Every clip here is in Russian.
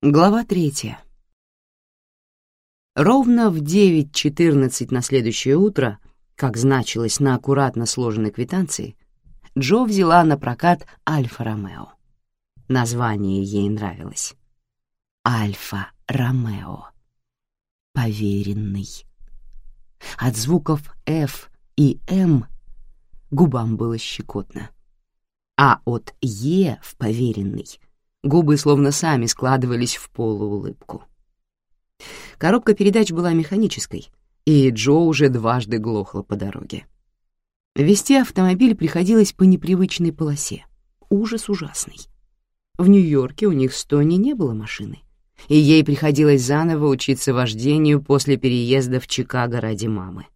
Глава третья. Ровно в 9.14 на следующее утро, как значилось на аккуратно сложенной квитанции, Джо взяла на прокат «Альфа-Ромео». Название ей нравилось. «Альфа-Ромео». Поверенный. От звуков «Ф» и «М» губам было щекотно. А от «Е» в «поверенный» губы словно сами складывались в полуулыбку. Коробка передач была механической, и Джо уже дважды глохла по дороге. Вести автомобиль приходилось по непривычной полосе. Ужас ужасный. В Нью-Йорке у них с Тони не было машины, и ей приходилось заново учиться вождению после переезда в Чикаго ради мамы.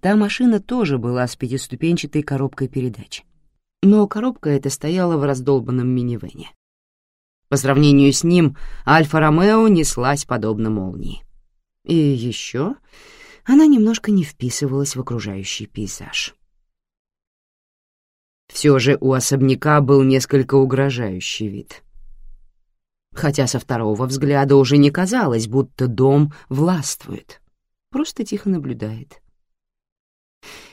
Та машина тоже была с пятиступенчатой коробкой передач. Но коробка эта стояла в раздолбанном минивэне. По сравнению с ним Альфа-Ромео неслась подобно молнии. И еще она немножко не вписывалась в окружающий пейзаж. Все же у особняка был несколько угрожающий вид. Хотя со второго взгляда уже не казалось, будто дом властвует, просто тихо наблюдает.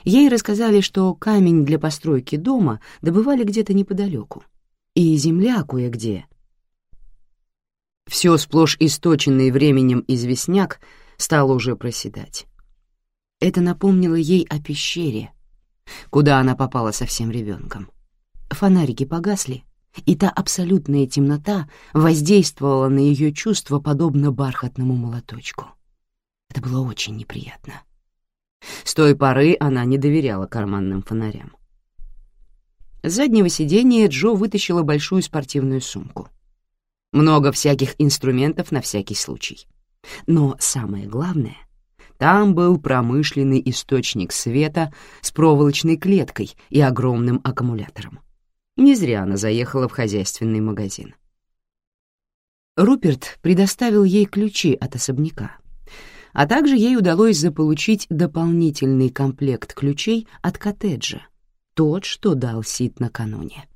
Ей рассказали, что камень для постройки дома добывали где-то неподалеку, и земля кое-где все сплошь источенный временем известняк стал уже проседать. Это напомнило ей о пещере, куда она попала совсем ребенком. Фонарики погасли, и та абсолютная темнота воздействовала на ее чувства подобно бархатному молоточку. Это было очень неприятно. С той поры она не доверяла карманным фонарям. С заднего сиденья Джо вытащила большую спортивную сумку. Много всяких инструментов на всякий случай. Но самое главное, там был промышленный источник света с проволочной клеткой и огромным аккумулятором. Не зря она заехала в хозяйственный магазин. Руперт предоставил ей ключи от особняка, а также ей удалось заполучить дополнительный комплект ключей от коттеджа, тот, что дал Сид накануне.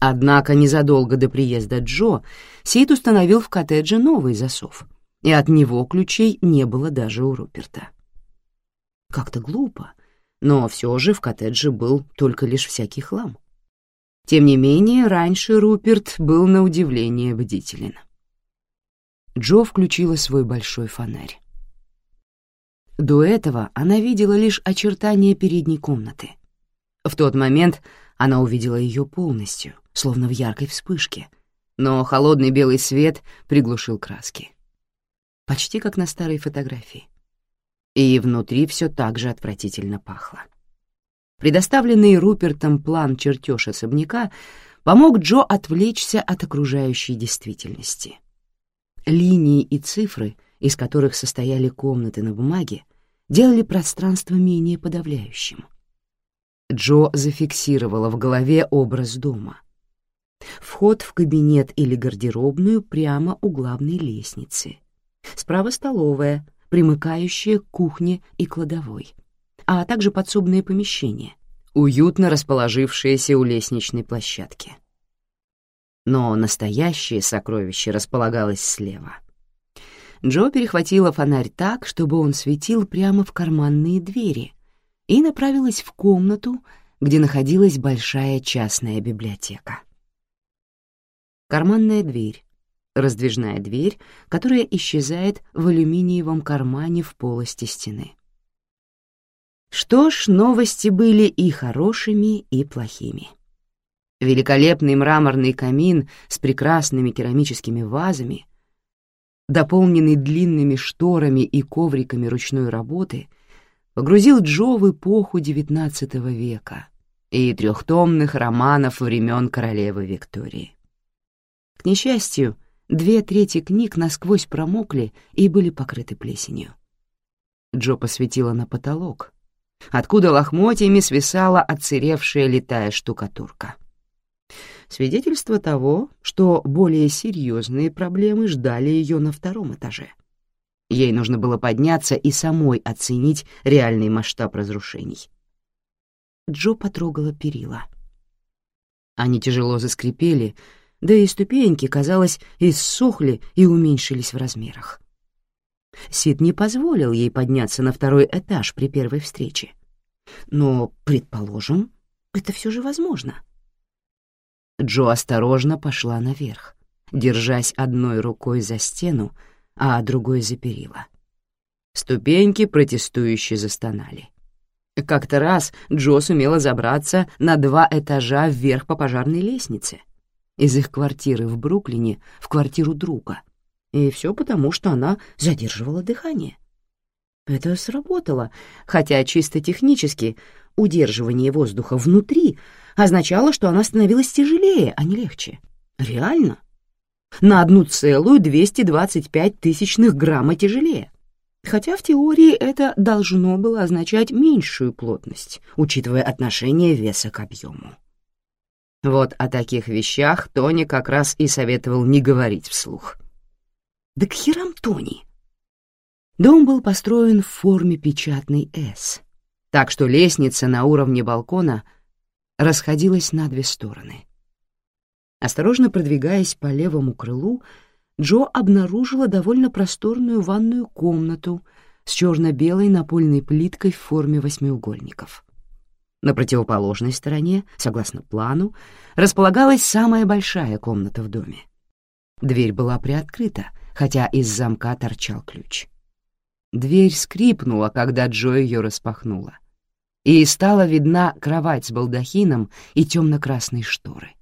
Однако незадолго до приезда Джо Сид установил в коттедже новый засов, и от него ключей не было даже у Руперта. Как-то глупо, но все же в коттедже был только лишь всякий хлам. Тем не менее, раньше Руперт был на удивление бдителен. Джо включила свой большой фонарь. До этого она видела лишь очертания передней комнаты. В тот момент она увидела ее полностью, словно в яркой вспышке, но холодный белый свет приглушил краски. Почти как на старой фотографии. И внутри все так же отвратительно пахло. Предоставленный Рупертом план-чертеж особняка помог Джо отвлечься от окружающей действительности. Линии и цифры, из которых состояли комнаты на бумаге, делали пространство менее подавляющим. Джо зафиксировала в голове образ дома — Вход в кабинет или гардеробную прямо у главной лестницы. Справа столовая, примыкающая к кухне и кладовой, а также подсобное помещение, уютно расположившееся у лестничной площадки. Но настоящее сокровище располагалось слева. Джо перехватила фонарь так, чтобы он светил прямо в карманные двери, и направилась в комнату, где находилась большая частная библиотека. Карманная дверь. Раздвижная дверь, которая исчезает в алюминиевом кармане в полости стены. Что ж, новости были и хорошими, и плохими. Великолепный мраморный камин с прекрасными керамическими вазами, дополненный длинными шторами и ковриками ручной работы, погрузил Джо в эпоху XIX века и трехтомных романов времен королевы Виктории. К несчастью, две трети книг насквозь промокли и были покрыты плесенью. Джо посветила на потолок, откуда лохмотьями свисала отсыревшая летая штукатурка. Свидетельство того, что более серьезные проблемы ждали ее на втором этаже. Ей нужно было подняться и самой оценить реальный масштаб разрушений. Джо потрогала перила. Они тяжело заскрипели, да и ступеньки, казалось, иссохли и уменьшились в размерах. Сид не позволил ей подняться на второй этаж при первой встрече. Но, предположим, это все же возможно. Джо осторожно пошла наверх, держась одной рукой за стену, а другой за перила. Ступеньки протестующе застонали. Как-то раз Джо сумела забраться на два этажа вверх по пожарной лестнице. Из их квартиры в Бруклине в квартиру друга. И все потому, что она задерживала дыхание. Это сработало, хотя чисто технически удерживание воздуха внутри означало, что она становилась тяжелее, а не легче. Реально. На одну целую 225 тысячных грамма тяжелее хотя в теории это должно было означать меньшую плотность, учитывая отношение веса к объему. Вот о таких вещах Тони как раз и советовал не говорить вслух. Да к херам Тони! Дом был построен в форме печатной «С», так что лестница на уровне балкона расходилась на две стороны. Осторожно продвигаясь по левому крылу, Джо обнаружила довольно просторную ванную комнату с черно-белой напольной плиткой в форме восьмиугольников. На противоположной стороне, согласно плану, располагалась самая большая комната в доме. Дверь была приоткрыта, хотя из замка торчал ключ. Дверь скрипнула, когда Джо ее распахнула, и стала видна кровать с балдахином и темно-красные шторы.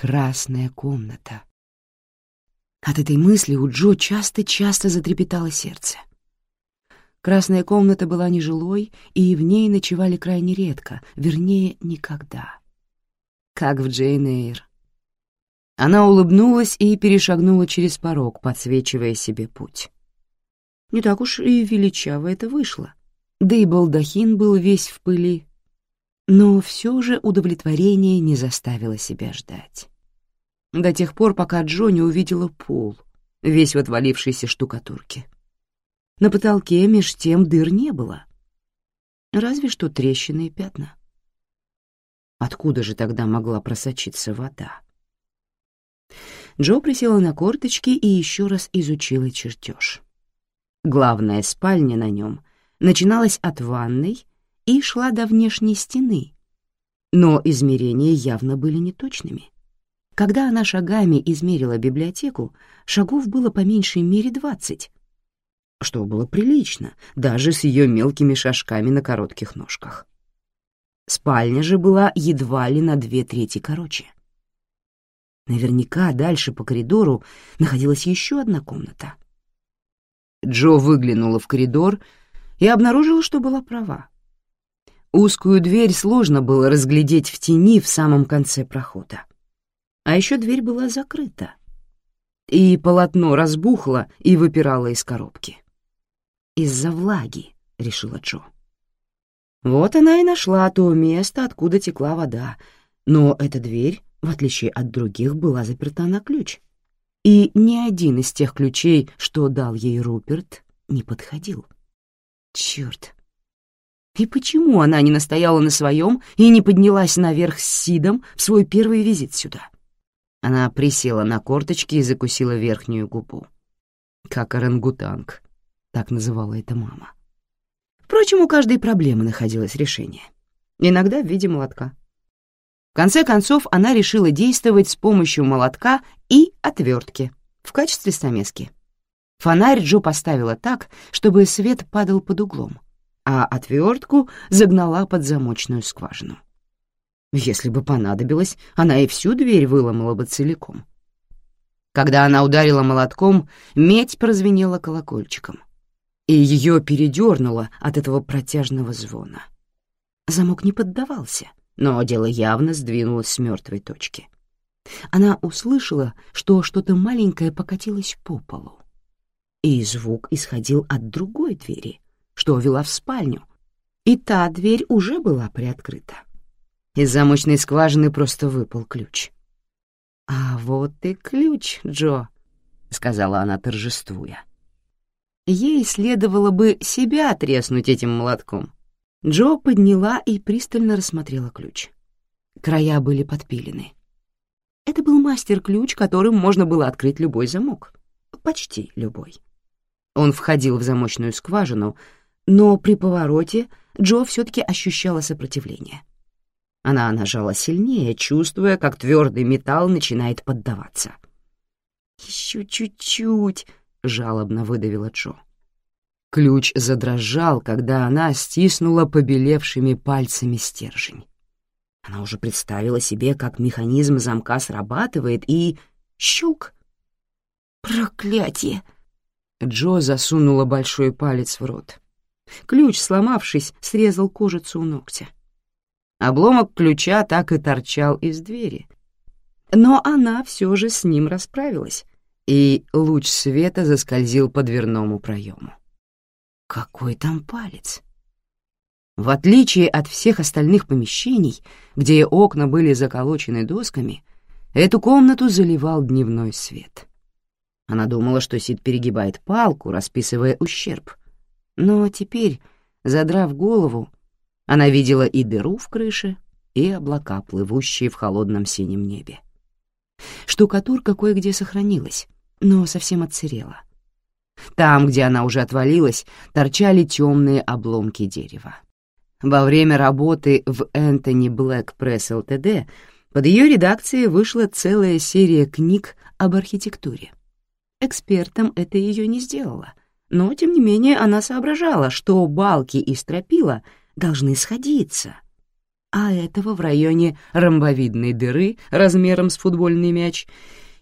Красная комната — от этой мысли у Джо часто-часто затрепетало сердце. Красная комната была нежилой, и в ней ночевали крайне редко, вернее, никогда. Как в Джейн Эйр. Она улыбнулась и перешагнула через порог, подсвечивая себе путь. Не так уж и величаво это вышло. Да и балдахин был весь в пыли. Но все же удовлетворение не заставило себя ждать до тех пор, пока Джо не увидела пол, весь в отвалившейся штукатурке. На потолке меж тем дыр не было. Разве что трещины и пятна. Откуда же тогда могла просочиться вода? Джо присела на корточки и еще раз изучила чертеж. Главная спальня на нем начиналась от ванной и шла до внешней стены, но измерения явно были неточными. Когда она шагами измерила библиотеку, шагов было по меньшей мере двадцать, что было прилично, даже с ее мелкими шажками на коротких ножках. Спальня же была едва ли на две трети короче. Наверняка дальше по коридору находилась еще одна комната. Джо выглянула в коридор и обнаружила, что была права. Узкую дверь сложно было разглядеть в тени в самом конце прохода а еще дверь была закрыта, и полотно разбухло и выпирало из коробки. «Из-за влаги», — решила Джо. Вот она и нашла то место, откуда текла вода, но эта дверь, в отличие от других, была заперта на ключ. И ни один из тех ключей, что дал ей Руперт, не подходил. Черт! И почему она не настояла на своем и не поднялась наверх с Сидом в свой первый визит сюда? Она присела на корточки и закусила верхнюю губу. Как орангутанг, так называла это мама. Впрочем, у каждой проблемы находилось решение. Иногда в виде молотка. В конце концов, она решила действовать с помощью молотка и отвертки в качестве стамески. Фонарь Джо поставила так, чтобы свет падал под углом, а отвертку загнала под замочную скважину. Если бы понадобилось, она и всю дверь выломала бы целиком. Когда она ударила молотком, медь прозвенела колокольчиком, и ее передернуло от этого протяжного звона. Замок не поддавался, но дело явно сдвинулось с мертвой точки. Она услышала, что что-то маленькое покатилось по полу. И звук исходил от другой двери, что вела в спальню, и та дверь уже была приоткрыта. Из замочной скважины просто выпал ключ. «А вот и ключ, Джо», — сказала она, торжествуя. Ей следовало бы себя треснуть этим молотком. Джо подняла и пристально рассмотрела ключ. Края были подпилены. Это был мастер-ключ, которым можно было открыть любой замок. Почти любой. Он входил в замочную скважину, но при повороте Джо все-таки ощущала сопротивление. Она нажала сильнее, чувствуя, как твердый металл начинает поддаваться. «Еще чуть-чуть», — жалобно выдавила Джо. Ключ задрожал, когда она стиснула побелевшими пальцами стержень. Она уже представила себе, как механизм замка срабатывает, и... Щелк! «Проклятие!» Джо засунула большой палец в рот. Ключ, сломавшись, срезал кожицу у ногтя. Обломок ключа так и торчал из двери. Но она все же с ним расправилась, и луч света заскользил по дверному проему. Какой там палец? В отличие от всех остальных помещений, где окна были заколочены досками, эту комнату заливал дневной свет. Она думала, что Сид перегибает палку, расписывая ущерб. Но теперь, задрав голову, она видела и дыру в крыше, и облака, плывущие в холодном синем небе. Штукатурка кое-где сохранилась, но совсем отсырела. Там, где она уже отвалилась, торчали темные обломки дерева. Во время работы в Энтони Блэк Пресс ЛТД под ее редакцией вышла целая серия книг об архитектуре. Экспертом это ее не сделало, но, тем не менее, она соображала, что балки и стропила должны сходиться, а этого в районе ромбовидной дыры размером с футбольный мяч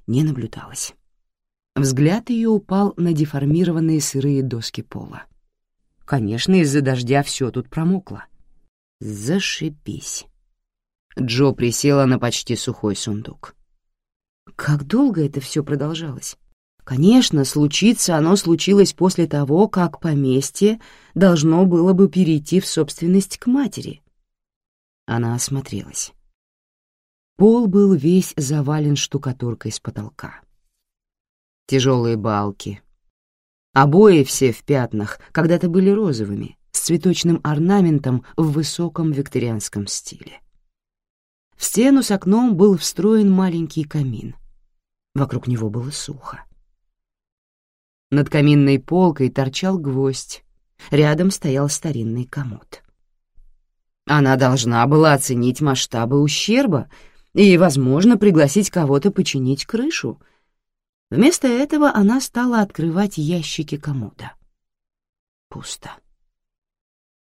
не наблюдалось. Взгляд ее упал на деформированные сырые доски пола. Конечно, из-за дождя все тут промокло. Зашибись. Джо присела на почти сухой сундук. Как долго это все продолжалось? Конечно, случиться оно случилось после того, как поместье должно было бы перейти в собственность к матери. Она осмотрелась. Пол был весь завален штукатуркой с потолка. Тяжелые балки, Обои все в пятнах, когда-то были розовыми, с цветочным орнаментом в высоком викторианском стиле. В стену с окном был встроен маленький камин. Вокруг него было сухо. Над каминной полкой торчал гвоздь, рядом стоял старинный комод. Она должна была оценить масштабы ущерба и, возможно, пригласить кого-то починить крышу — Вместо этого она стала открывать ящики комода. Пусто.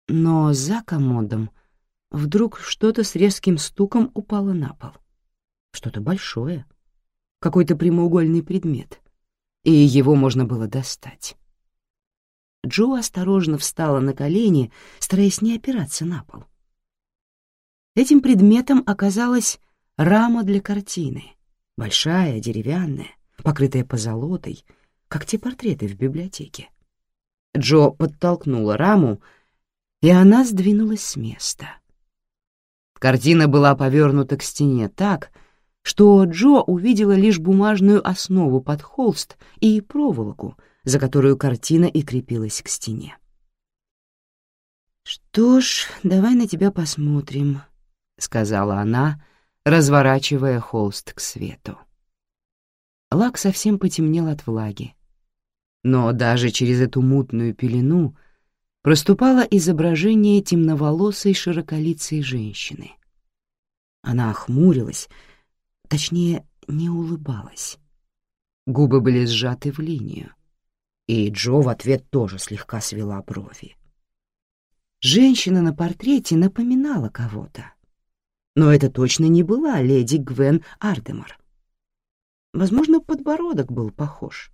Но за комодом вдруг что-то с резким стуком упало на пол. Что-то большое, какой-то прямоугольный предмет, и его можно было достать. Джо осторожно встала на колени, стараясь не опираться на пол. Этим предметом оказалась рама для картины, большая, деревянная, покрытая позолотой, как те портреты в библиотеке. Джо подтолкнула раму, и она сдвинулась с места. Картина была повернута к стене так, что Джо увидела лишь бумажную основу под холст и проволоку, за которую картина и крепилась к стене. «Что ж, давай на тебя посмотрим», — сказала она, разворачивая холст к свету. Лак совсем потемнел от влаги. Но даже через эту мутную пелену проступало изображение темноволосой широколицей женщины. Она охмурилась, точнее, не улыбалась. Губы были сжаты в линию, и Джо в ответ тоже слегка свела брови. Женщина на портрете напоминала кого-то. Но это точно не была леди Гвен Ардемар. Возможно, подбородок был похож.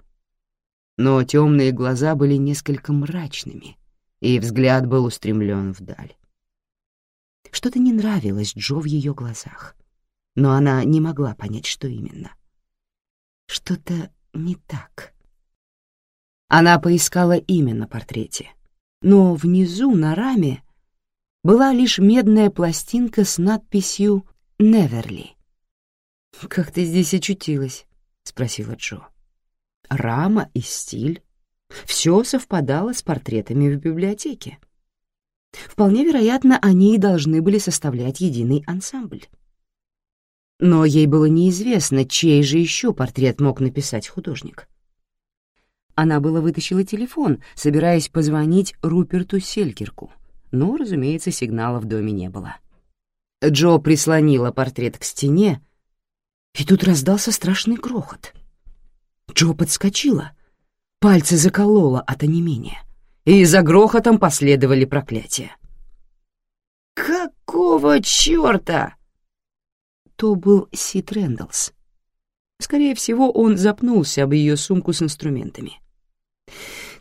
Но темные глаза были несколько мрачными, и взгляд был устремлен вдаль. Что-то не нравилось Джо в ее глазах, но она не могла понять, что именно. Что-то не так. Она поискала имя на портрете, но внизу на раме была лишь медная пластинка с надписью «Неверли». «Как ты здесь очутилась?» — спросила Джо. Рама и стиль — все совпадало с портретами в библиотеке. Вполне вероятно, они и должны были составлять единый ансамбль. Но ей было неизвестно, чей же еще портрет мог написать художник. Она было вытащила телефон, собираясь позвонить Руперту Селькирку, но, разумеется, сигнала в доме не было. Джо прислонила портрет к стене, и тут раздался страшный грохот. Джо подскочила, пальцы заколола от онемения, и за грохотом последовали проклятия. «Какого чёрта?» То был Сид Рэндаллс. Скорее всего, он запнулся об ее сумку с инструментами.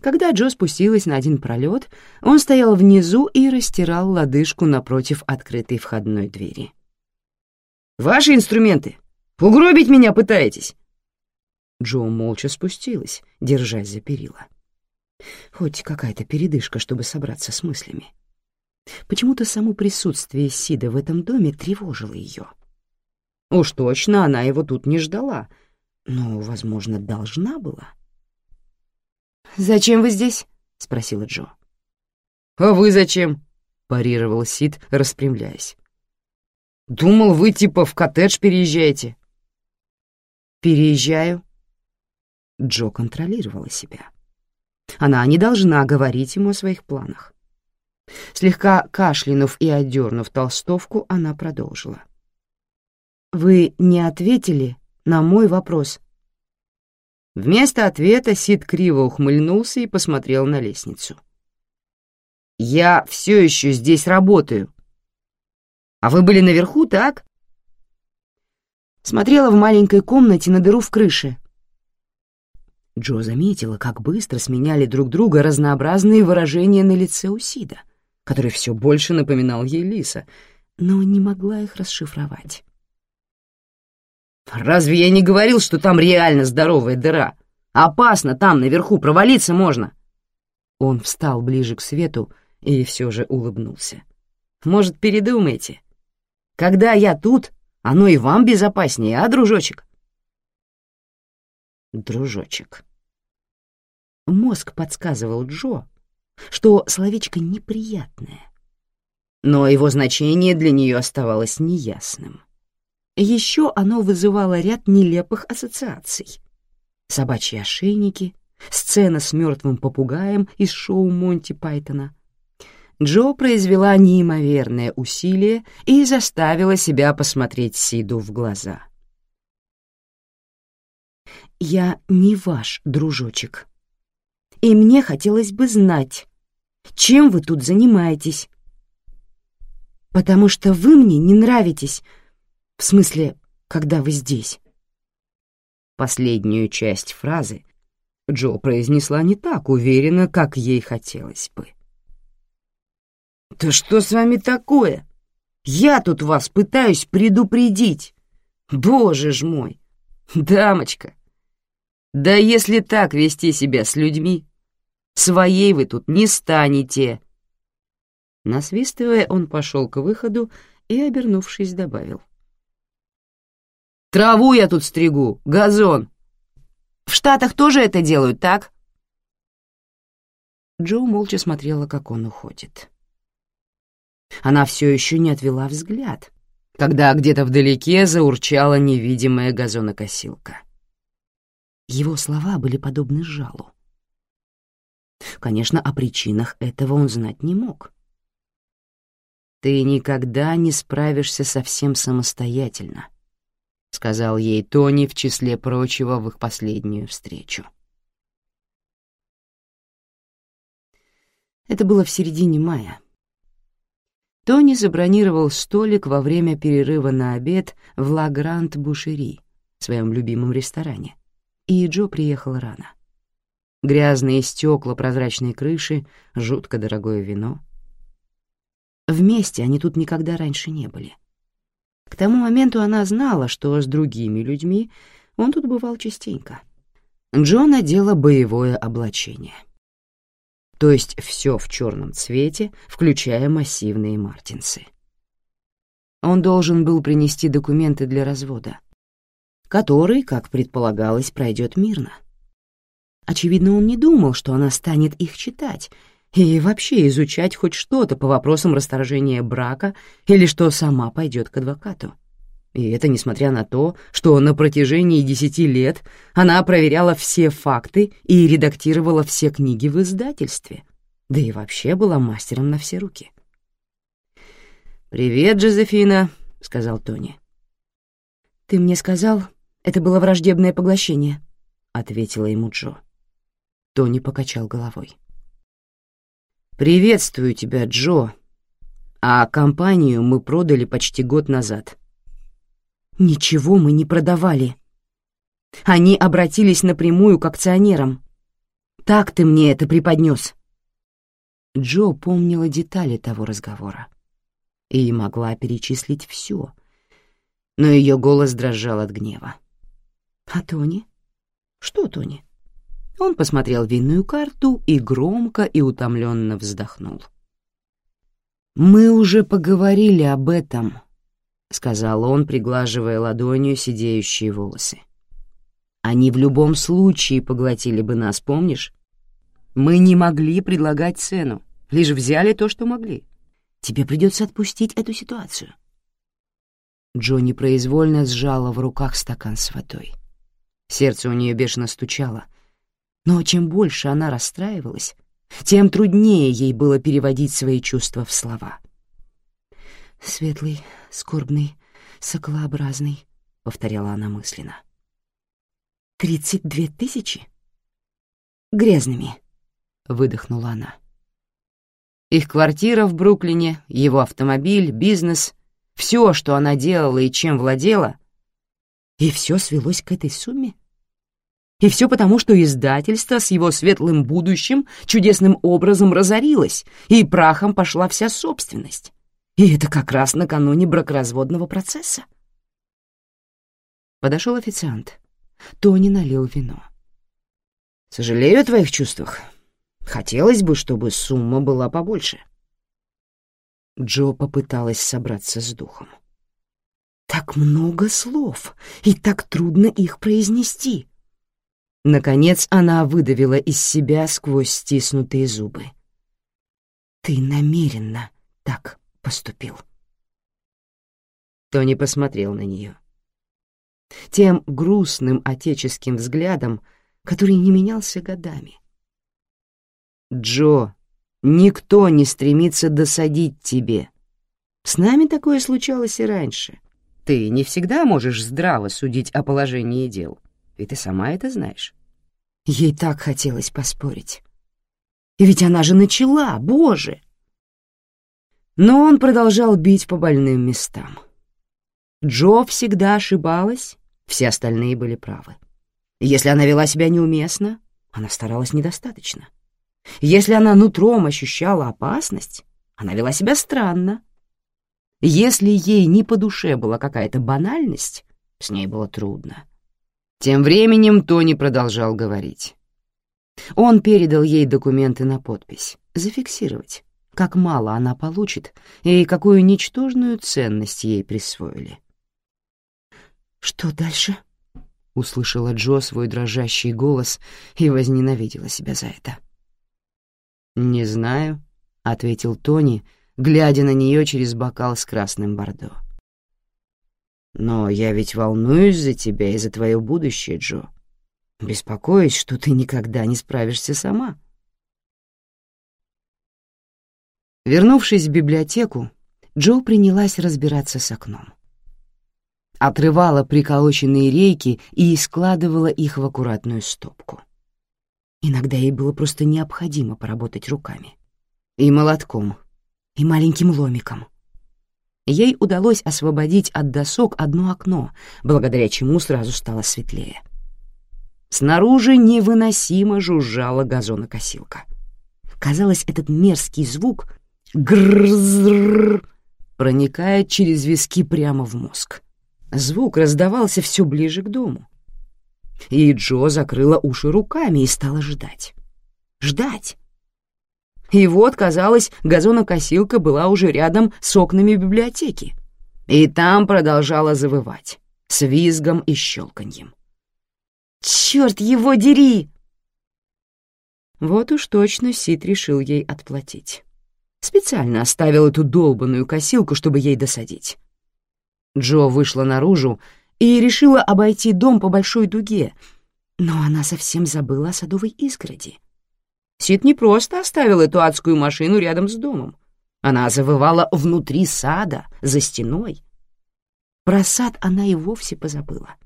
Когда Джо спустилась на один пролет, он стоял внизу и растирал лодыжку напротив открытой входной двери. «Ваши инструменты! Угробить меня пытаетесь!» Джо молча спустилась, держась за перила. Хоть какая-то передышка, чтобы собраться с мыслями. Почему-то само присутствие Сида в этом доме тревожило ее. Уж точно она его тут не ждала, но, возможно, должна была. «Зачем вы здесь?» — спросила Джо. «А вы зачем?» — парировал Сид, распрямляясь. «Думал, вы типа в коттедж переезжаете». «Переезжаю». Джо контролировала себя. Она не должна говорить ему о своих планах. Слегка кашлянув и отдернув толстовку, она продолжила. «Вы не ответили на мой вопрос». Вместо ответа Сид криво ухмыльнулся и посмотрел на лестницу. «Я все еще здесь работаю. А вы были наверху, так?» Смотрела в маленькой комнате на дыру в крыше. Джо заметила, как быстро сменяли друг друга разнообразные выражения на лице у Сида, который все больше напоминал ей Лиса, но не могла их расшифровать. Разве я не говорил, что там реально здоровая дыра? Опасно там, наверху, провалиться можно. Он встал ближе к свету и все же улыбнулся. Может, передумаете? Когда я тут, оно и вам безопаснее, а, дружочек? Дружочек. Мозг подсказывал Джо, что словечко неприятное, но его значение для нее оставалось неясным. Еще оно вызывало ряд нелепых ассоциаций. Собачьи ошейники, сцена с мертвым попугаем из шоу Монти Пайтона. Джо произвела неимоверное усилие и заставила себя посмотреть Сиду в глаза. «Я не ваш дружочек. И мне хотелось бы знать, чем вы тут занимаетесь. Потому что вы мне не нравитесь, в смысле, когда вы здесь?» Последнюю часть фразы Джо произнесла не так уверенно, как ей хотелось бы. «Да что с вами такое? Я тут вас пытаюсь предупредить. Боже ж мой! Дамочка! Да если так вести себя с людьми, своей вы тут не станете!» Насвистывая, он пошел к выходу и, обернувшись, добавил. Траву я тут стригу, газон. В Штатах тоже это делают, так?» Джо молча смотрела, как он уходит. Она все еще не отвела взгляд, когда где-то вдалеке заурчала невидимая газонокосилка. Его слова были подобны жалу. Конечно, о причинах этого он знать не мог. «Ты никогда не справишься совсем самостоятельно», — сказал ей Тони в числе прочего в их последнюю встречу. Это было в середине мая. Тони забронировал столик во время перерыва на обед в Ла Грант Бушери, своем любимом ресторане, и Джо приехал рано. Грязные стекла прозрачной крыши, жутко дорогое вино. Вместе они тут никогда раньше не были. К тому моменту она знала, что с другими людьми он тут бывал частенько. Джо надела боевое облачение. То есть все в черном цвете, включая массивные мартинсы. Он должен был принести документы для развода, который, как предполагалось, пройдет мирно. Очевидно, он не думал, что она станет их читать — и вообще изучать хоть что-то по вопросам расторжения брака или что сама пойдет к адвокату. И это несмотря на то, что на протяжении десяти лет она проверяла все факты и редактировала все книги в издательстве, да и вообще была мастером на все руки. «Привет, Джозефина», — сказал Тони. «Ты мне сказал, это было враждебное поглощение», — ответила ему Джо. Тони покачал головой. «Приветствую тебя, Джо. А компанию мы продали почти год назад». «Ничего мы не продавали. Они обратились напрямую к акционерам. Так ты мне это преподнес». Джо помнила детали того разговора и могла перечислить все, но ее голос дрожал от гнева. «А Тони? Что Тони?» Он посмотрел винную карту и громко и утомленно вздохнул. «Мы уже поговорили об этом», — сказал он, приглаживая ладонью сидеющие волосы. «Они в любом случае поглотили бы нас, помнишь? Мы не могли предлагать цену, лишь взяли то, что могли. Тебе придется отпустить эту ситуацию». Джонни произвольно сжала в руках стакан с водой. Сердце у нее бешено стучало, но чем больше она расстраивалась, тем труднее ей было переводить свои чувства в слова. «Светлый, скорбный, соклообразный», — повторяла она мысленно. «Тридцать две тысячи?» «Грязными», — выдохнула она. Их квартира в Бруклине, его автомобиль, бизнес — все, что она делала и чем владела, и все свелось к этой сумме? И все потому, что издательство с его светлым будущим чудесным образом разорилось, и прахом пошла вся собственность. И это как раз накануне бракоразводного процесса. Подошел официант. Тони налил вино. «Сожалею о твоих чувствах. Хотелось бы, чтобы сумма была побольше». Джо попыталась собраться с духом. Так много слов, и так трудно их произнести. Наконец она выдавила из себя сквозь стиснутые зубы. «Ты намеренно так поступил». Тони посмотрел на нее. Тем грустным отеческим взглядом, который не менялся годами. «Джо, никто не стремится досадить тебе. С нами такое случалось и раньше. Ты не всегда можешь здраво судить о положении дел» и ты сама это знаешь. Ей так хотелось поспорить. И ведь она же начала, боже! Но он продолжал бить по больным местам. Джо всегда ошибалась, все остальные были правы. Если она вела себя неуместно, она старалась недостаточно. Если она нутром ощущала опасность, она вела себя странно. Если ей не по душе была какая-то банальность, с ней было трудно. Тем временем Тони продолжал говорить. Он передал ей документы на подпись, зафиксировать, как мало она получит и какую ничтожную ценность ей присвоили. «Что дальше?» — услышала Джо свой дрожащий голос и возненавидела себя за это. «Не знаю», — ответил Тони, глядя на нее через бокал с красным бордо. Но я ведь волнуюсь за тебя и за твое будущее, Джо. Беспокоюсь, что ты никогда не справишься сама. Вернувшись в библиотеку, Джо принялась разбираться с окном. Отрывала приколоченные рейки и складывала их в аккуратную стопку. Иногда ей было просто необходимо поработать руками. И молотком, и маленьким ломиком ей удалось освободить от досок одно окно, благодаря чему сразу стало светлее. Снаружи невыносимо жужжала газонокосилка. Казалось, этот мерзкий звук грррррр проникает через виски прямо в мозг. Звук раздавался все ближе к дому. И Джо закрыла уши руками и стала ждать. Ждать, и вот, казалось, газонокосилка была уже рядом с окнами библиотеки. И там продолжала завывать, с визгом и щелканьем. «Черт его дери!» Вот уж точно Сид решил ей отплатить. Специально оставил эту долбанную косилку, чтобы ей досадить. Джо вышла наружу и решила обойти дом по большой дуге, но она совсем забыла о садовой изгороди. Сид не просто оставил эту адскую машину рядом с домом. Она завывала внутри сада, за стеной. Про сад она и вовсе позабыла.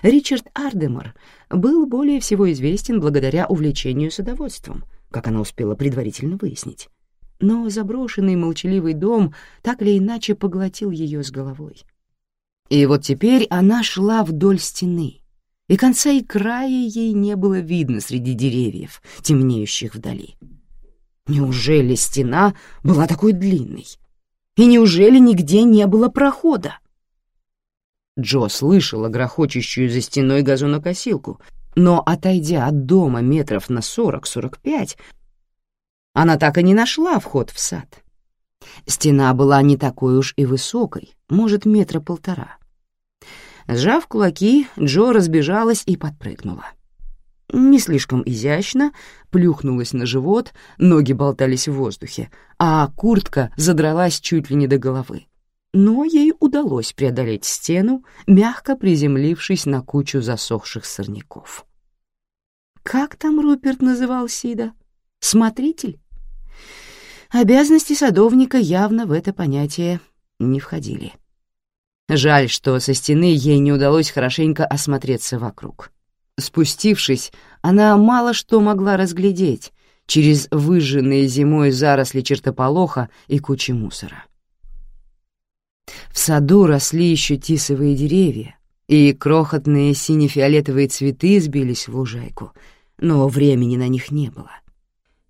Ричард Ардемар был более всего известен благодаря увлечению садоводством, как она успела предварительно выяснить. Но заброшенный молчаливый дом так или иначе поглотил ее с головой. И вот теперь она шла вдоль стены, и конца и края ей не было видно среди деревьев, темнеющих вдали. Неужели стена была такой длинной? И неужели нигде не было прохода? Джо слышала грохочущую за стеной газонокосилку, но, отойдя от дома метров на сорок-сорок пять, она так и не нашла вход в сад. Стена была не такой уж и высокой, может, метра полтора. Сжав кулаки, Джо разбежалась и подпрыгнула. Не слишком изящно, плюхнулась на живот, ноги болтались в воздухе, а куртка задралась чуть ли не до головы но ей удалось преодолеть стену, мягко приземлившись на кучу засохших сорняков. Как там Руперт называл Сида? Смотритель? Обязанности садовника явно в это понятие не входили. Жаль, что со стены ей не удалось хорошенько осмотреться вокруг. Спустившись, она мало что могла разглядеть через выжженные зимой заросли чертополоха и кучи мусора. В саду росли еще тисовые деревья, и крохотные сине-фиолетовые цветы сбились в лужайку, но времени на них не было.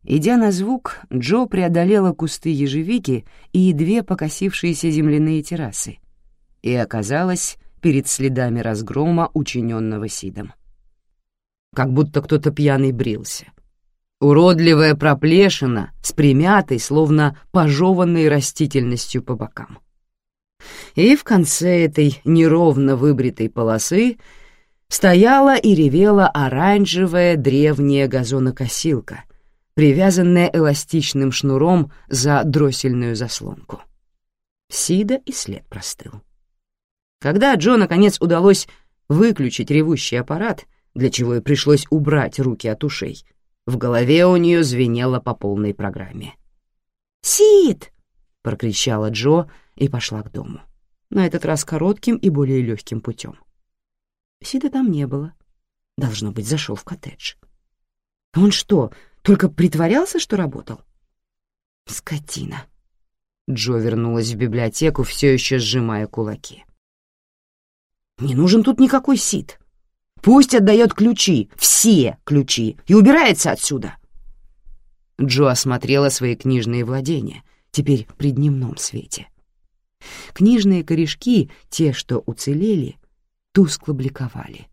Идя на звук, Джо преодолела кусты ежевики и две покосившиеся земляные террасы и оказалась перед следами разгрома, учиненного Сидом. Как будто кто-то пьяный брился. Уродливая проплешина с примятой, словно пожеванной растительностью по бокам и в конце этой неровно выбритой полосы стояла и ревела оранжевая древняя газонокосилка, привязанная эластичным шнуром за дроссельную заслонку. Сида и след простыл. Когда Джо наконец удалось выключить ревущий аппарат, для чего и пришлось убрать руки от ушей, в голове у нее звенело по полной программе. «Сид!» — прокричала Джо и пошла к дому на этот раз коротким и более легким путем. Сида там не было. Должно быть, зашел в коттедж. Он что, только притворялся, что работал? Скотина. Джо вернулась в библиотеку, все еще сжимая кулаки. Не нужен тут никакой Сид. Пусть отдает ключи, все ключи, и убирается отсюда. Джо осмотрела свои книжные владения, теперь при дневном свете. Книжные корешки, те, что уцелели, тускло бликовали.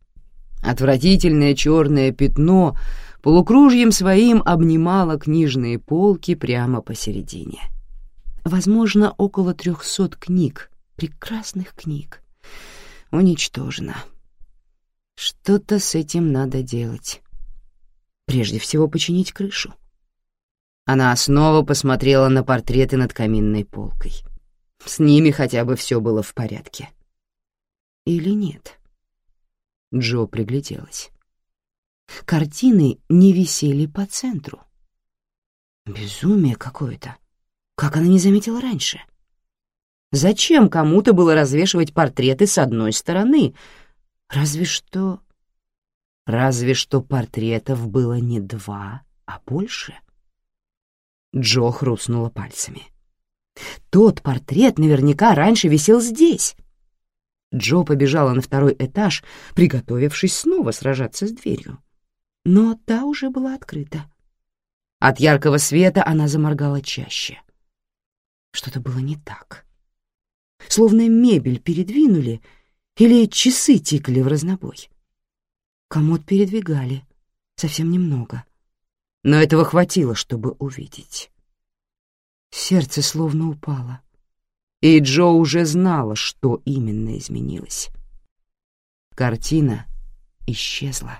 Отвратительное черное пятно полукружьем своим обнимало книжные полки прямо посередине. Возможно, около трехсот книг, прекрасных книг, уничтожено. Что-то с этим надо делать. Прежде всего починить крышу. Она снова посмотрела на портреты над каминной полкой. С ними хотя бы все было в порядке. Или нет? Джо пригляделась. Картины не висели по центру. Безумие какое-то. Как она не заметила раньше? Зачем кому-то было развешивать портреты с одной стороны? Разве что... Разве что портретов было не два, а больше. Джо хрустнула пальцами. — тот портрет наверняка раньше висел здесь. Джо побежала на второй этаж, приготовившись снова сражаться с дверью. Но та уже была открыта. От яркого света она заморгала чаще. Что-то было не так. Словно мебель передвинули или часы тикали в разнобой. Комод передвигали, совсем немного. Но этого хватило, чтобы увидеть. Сердце словно упало. И Джо уже знала, что именно изменилось. Картина исчезла.